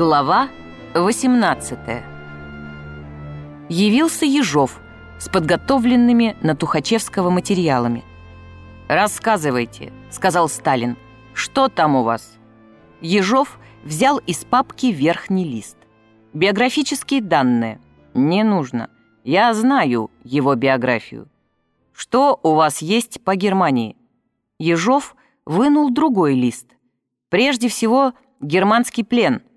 Глава 18 Явился Ежов с подготовленными на Тухачевского материалами. «Рассказывайте», — сказал Сталин, — «что там у вас?» Ежов взял из папки верхний лист. «Биографические данные. Не нужно. Я знаю его биографию. Что у вас есть по Германии?» Ежов вынул другой лист. Прежде всего, германский плен —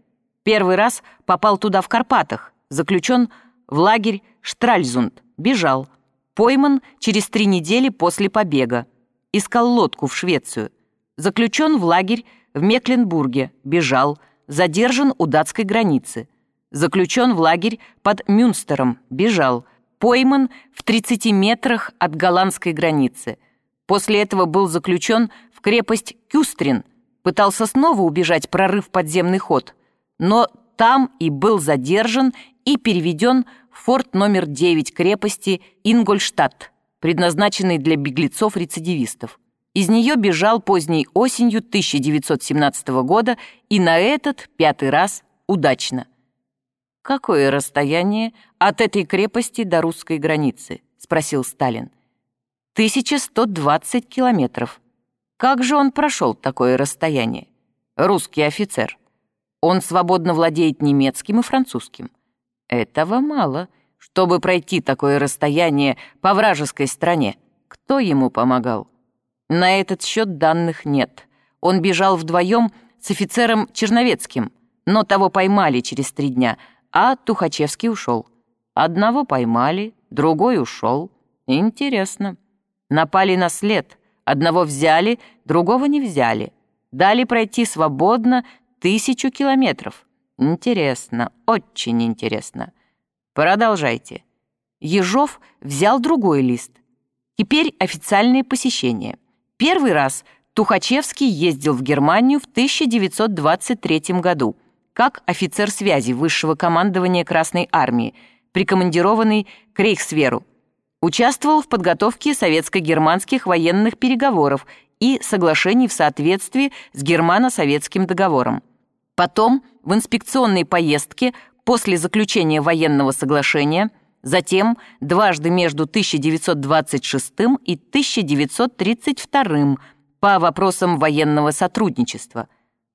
Первый раз попал туда в Карпатах, заключен в лагерь Штральзунд, бежал. Пойман через три недели после побега. Искал лодку в Швецию. Заключен в лагерь в Мекленбурге, бежал. Задержан у датской границы. Заключен в лагерь под Мюнстером, бежал. Пойман в 30 метрах от голландской границы. После этого был заключен в крепость Кюстрин. Пытался снова убежать, прорыв подземный ход – но там и был задержан и переведен в форт номер 9 крепости Ингольштадт, предназначенный для беглецов-рецидивистов. Из нее бежал поздней осенью 1917 года и на этот пятый раз удачно. «Какое расстояние от этой крепости до русской границы?» — спросил Сталин. «1120 километров. Как же он прошел такое расстояние? Русский офицер». Он свободно владеет немецким и французским. Этого мало, чтобы пройти такое расстояние по вражеской стране. Кто ему помогал? На этот счет данных нет. Он бежал вдвоем с офицером Черновецким, но того поймали через три дня, а Тухачевский ушел. Одного поймали, другой ушел. Интересно. Напали на след. Одного взяли, другого не взяли. Дали пройти свободно Тысячу километров. Интересно, очень интересно. Продолжайте. Ежов взял другой лист. Теперь официальные посещения. Первый раз Тухачевский ездил в Германию в 1923 году как офицер связи высшего командования Красной Армии, прикомандированный к Рейхсверу. Участвовал в подготовке советско-германских военных переговоров и соглашений в соответствии с германо-советским договором. Потом в инспекционной поездке после заключения военного соглашения, затем дважды между 1926 и 1932 по вопросам военного сотрудничества.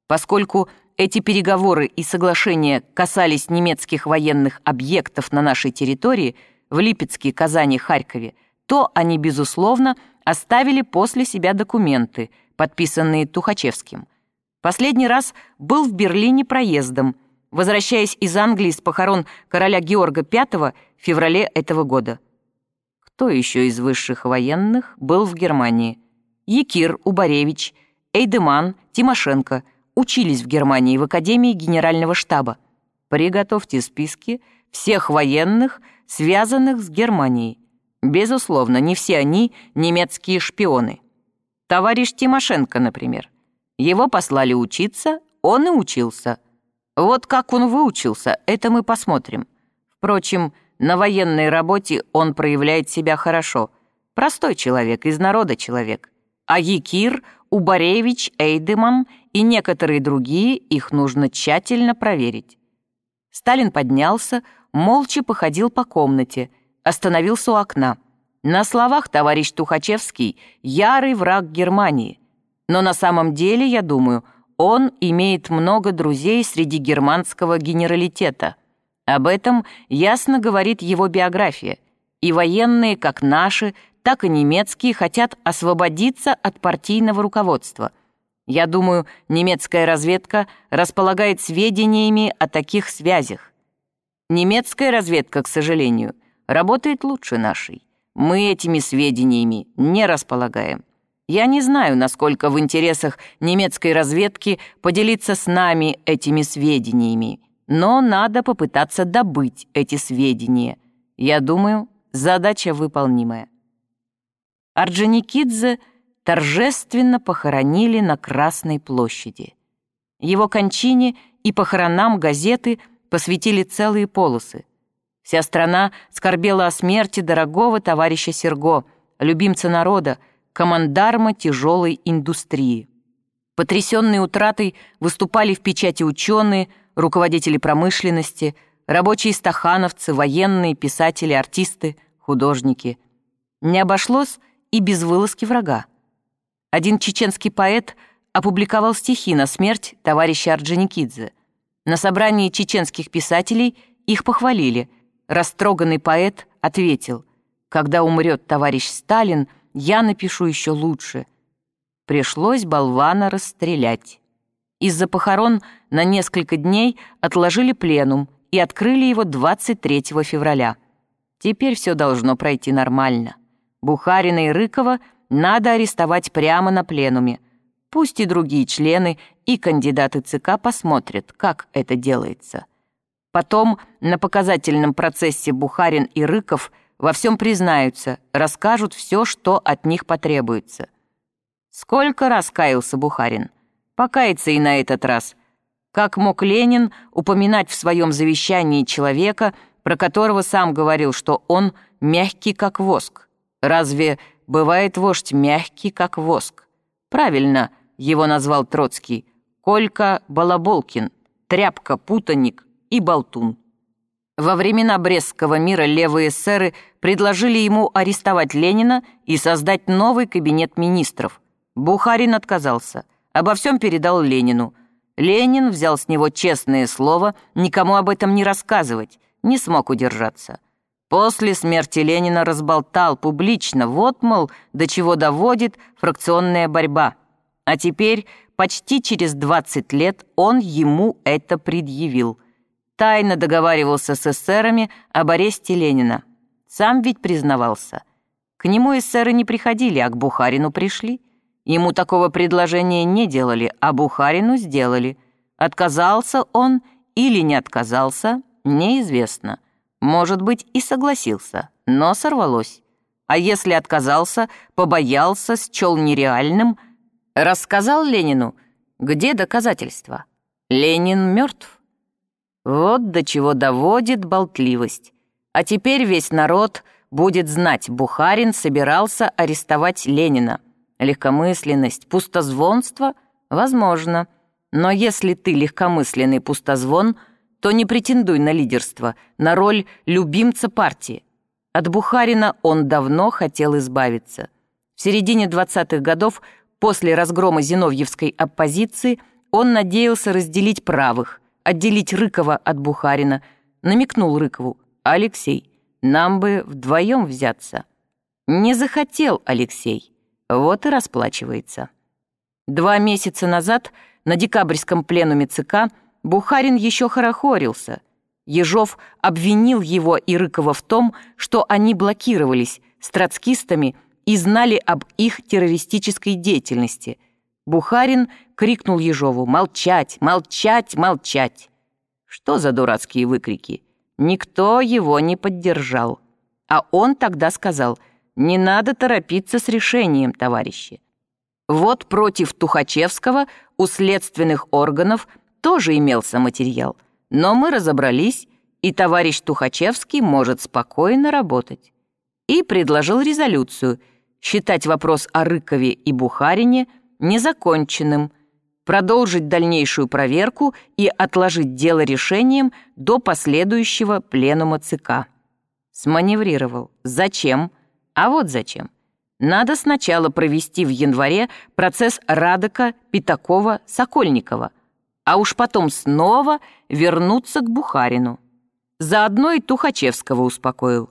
Поскольку эти переговоры и соглашения касались немецких военных объектов на нашей территории в Липецке, Казани, Харькове, то они, безусловно, оставили после себя документы, подписанные Тухачевским – Последний раз был в Берлине проездом, возвращаясь из Англии с похорон короля Георга V в феврале этого года. Кто еще из высших военных был в Германии? Якир, Убаревич, Эйдеман, Тимошенко учились в Германии в Академии Генерального штаба. Приготовьте списки всех военных, связанных с Германией. Безусловно, не все они немецкие шпионы. Товарищ Тимошенко, например. Его послали учиться, он и учился. Вот как он выучился, это мы посмотрим. Впрочем, на военной работе он проявляет себя хорошо. Простой человек, из народа человек. А Якир, Убаревич, Эйдеман и некоторые другие, их нужно тщательно проверить. Сталин поднялся, молча походил по комнате, остановился у окна. На словах товарищ Тухачевский — ярый враг Германии — но на самом деле, я думаю, он имеет много друзей среди германского генералитета. Об этом ясно говорит его биография. И военные, как наши, так и немецкие, хотят освободиться от партийного руководства. Я думаю, немецкая разведка располагает сведениями о таких связях. Немецкая разведка, к сожалению, работает лучше нашей. Мы этими сведениями не располагаем. Я не знаю, насколько в интересах немецкой разведки поделиться с нами этими сведениями, но надо попытаться добыть эти сведения. Я думаю, задача выполнимая. Орджоникидзе торжественно похоронили на Красной площади. Его кончине и похоронам газеты посвятили целые полосы. Вся страна скорбела о смерти дорогого товарища Серго, любимца народа, командарма тяжелой индустрии. Потрясенные утратой выступали в печати ученые, руководители промышленности, рабочие стахановцы, военные, писатели, артисты, художники. Не обошлось и без вылазки врага. Один чеченский поэт опубликовал стихи на смерть товарища Орджоникидзе. На собрании чеченских писателей их похвалили. Растроганный поэт ответил, «Когда умрет товарищ Сталин, я напишу еще лучше». Пришлось болвана расстрелять. Из-за похорон на несколько дней отложили пленум и открыли его 23 февраля. Теперь все должно пройти нормально. Бухарина и Рыкова надо арестовать прямо на пленуме. Пусть и другие члены и кандидаты ЦК посмотрят, как это делается. Потом на показательном процессе Бухарин и Рыков во всем признаются, расскажут все, что от них потребуется. Сколько раз каялся Бухарин? Покаяться и на этот раз. Как мог Ленин упоминать в своем завещании человека, про которого сам говорил, что он мягкий, как воск? Разве бывает вождь мягкий, как воск? Правильно его назвал Троцкий. Колька Балаболкин, тряпка, путаник и болтун. Во времена Брестского мира левые эсеры предложили ему арестовать Ленина и создать новый кабинет министров. Бухарин отказался, обо всем передал Ленину. Ленин взял с него честное слово никому об этом не рассказывать, не смог удержаться. После смерти Ленина разболтал публично, вот, мол, до чего доводит фракционная борьба. А теперь, почти через 20 лет, он ему это предъявил. Тайно договаривался с эсерами об аресте Ленина. Сам ведь признавался. К нему эсеры не приходили, а к Бухарину пришли. Ему такого предложения не делали, а Бухарину сделали. Отказался он или не отказался, неизвестно. Может быть, и согласился, но сорвалось. А если отказался, побоялся, счел нереальным, рассказал Ленину, где доказательства? Ленин мертв. Вот до чего доводит болтливость. А теперь весь народ будет знать, Бухарин собирался арестовать Ленина. Легкомысленность, пустозвонство — возможно. Но если ты легкомысленный пустозвон — то не претендуй на лидерство, на роль любимца партии. От Бухарина он давно хотел избавиться. В середине 20-х годов, после разгрома зиновьевской оппозиции, он надеялся разделить правых, отделить Рыкова от Бухарина, намекнул Рыкову, «Алексей, нам бы вдвоем взяться». Не захотел Алексей, вот и расплачивается. Два месяца назад на декабрьском пленуме ЦК Бухарин еще хорохорился. Ежов обвинил его и Рыкова в том, что они блокировались с троцкистами и знали об их террористической деятельности. Бухарин крикнул Ежову «Молчать! Молчать! Молчать!» Что за дурацкие выкрики? Никто его не поддержал. А он тогда сказал «Не надо торопиться с решением, товарищи». Вот против Тухачевского у следственных органов тоже имелся материал, но мы разобрались, и товарищ Тухачевский может спокойно работать. И предложил резолюцию считать вопрос о Рыкове и Бухарине незаконченным, продолжить дальнейшую проверку и отложить дело решением до последующего пленума ЦК. Сманеврировал. Зачем? А вот зачем. Надо сначала провести в январе процесс Радока, Пятакова, Сокольникова, а уж потом снова вернуться к Бухарину. Заодно и Тухачевского успокоил.